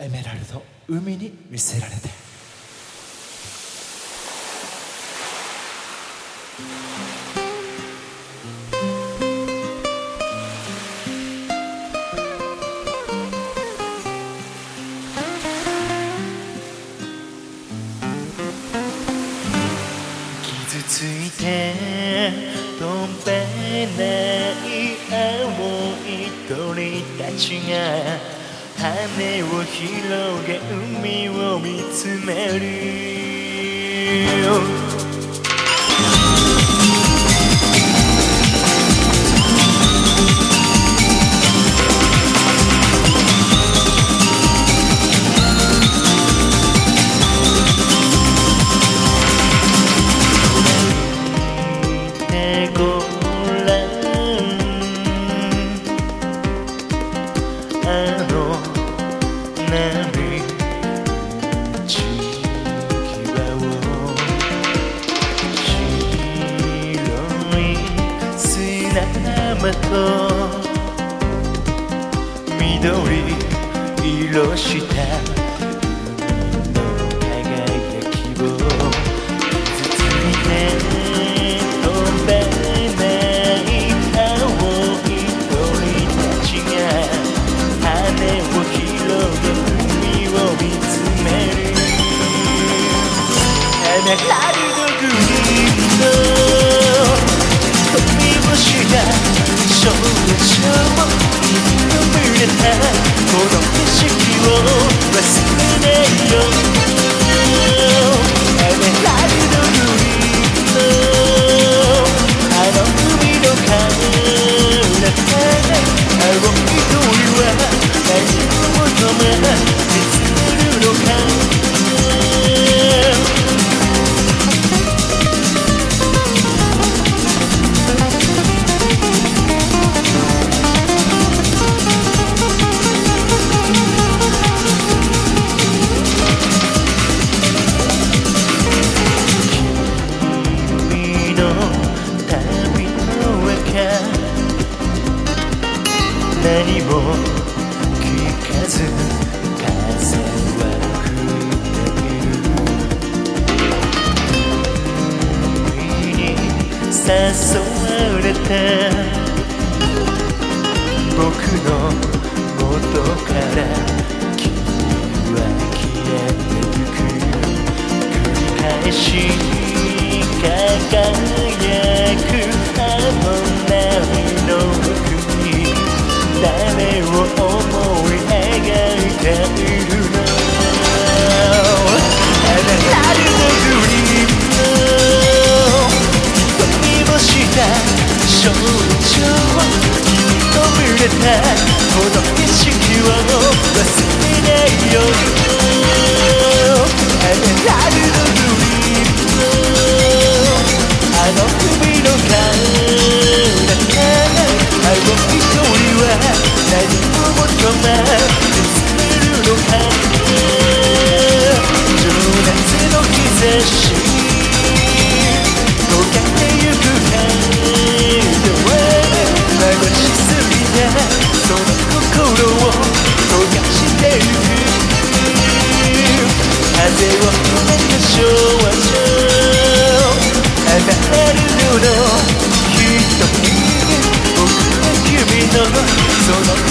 エメラルド海に見せられて。傷ついて飛べない青い鳥たちが羽を広げ海を見つめる緑色した海の輝きを傷ついて飛べない青い鳥たちが羽を広げ海を見つめるこの景色を忘れないよ何も聞かず風は吹いている。海に誘われた僕の元から君は消えてゆく。繰り返しこの景色を忘れないよ solo